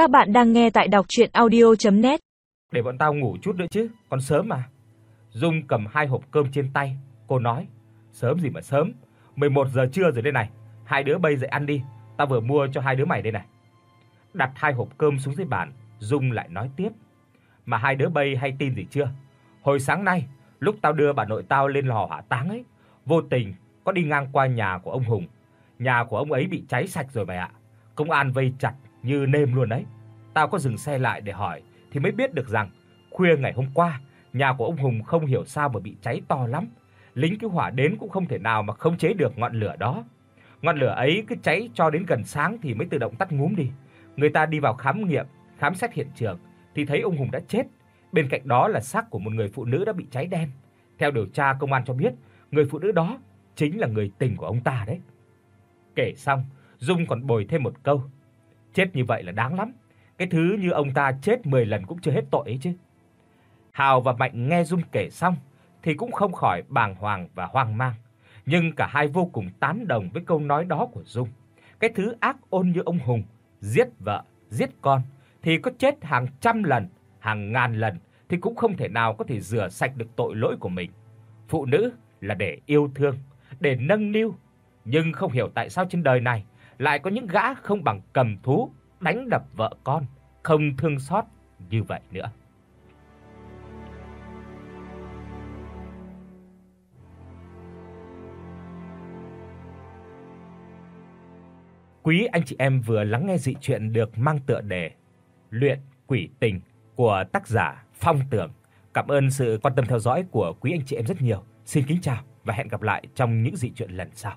Các bạn đang nghe tại đọc audio net Để bọn tao ngủ chút nữa chứ, còn sớm mà. Dung cầm hai hộp cơm trên tay, cô nói, sớm gì mà sớm, 11 giờ trưa rồi đây này, hai đứa bây dậy ăn đi, tao vừa mua cho hai đứa mày đây này. Đặt hai hộp cơm xuống dưới bàn, Dung lại nói tiếp, mà hai đứa bây hay tin gì chưa? Hồi sáng nay, lúc tao đưa bà nội tao lên lò hỏa táng ấy, vô tình có đi ngang qua nhà của ông Hùng. Nhà của ông ấy bị cháy sạch rồi mày ạ. Công an vây chặt như nêm luôn đấy. Tao có dừng xe lại để hỏi thì mới biết được rằng khuya ngày hôm qua, nhà của ông Hùng không hiểu sao mà bị cháy to lắm. Lính cứu hỏa đến cũng không thể nào mà khống chế được ngọn lửa đó. Ngọn lửa ấy cứ cháy cho đến gần sáng thì mới tự động tắt ngúm đi. Người ta đi vào khám nghiệm, khám xét hiện trường thì thấy ông Hùng đã chết. Bên cạnh đó là xác của một người phụ nữ đã bị cháy đen. Theo điều tra công an cho biết, người phụ nữ đó chính là người tình của ông ta đấy. Kể xong, Dung còn bồi thêm một câu. Chết như vậy là đáng lắm. Cái thứ như ông ta chết 10 lần cũng chưa hết tội ấy chứ. Hào và Mạnh nghe Dung kể xong thì cũng không khỏi bàng hoàng và hoang mang, nhưng cả hai vô cùng tán đồng với câu nói đó của Dung. Cái thứ ác ôn như ông Hùng giết vợ, giết con thì có chết hàng trăm lần, hàng ngàn lần thì cũng không thể nào có thể rửa sạch được tội lỗi của mình. Phụ nữ là để yêu thương, để nâng niu, nhưng không hiểu tại sao trên đời này lại có những gã không bằng cầm thú đánh đập vợ con, không thương xót như vậy nữa. Quý anh chị em vừa lắng nghe dị truyện được mang tựa đề Luyện quỷ tình của tác giả Phong Tưởng. Cảm ơn sự quan tâm theo dõi của quý anh chị em rất nhiều. Xin kính chào và hẹn gặp lại trong những dị truyện lần sau.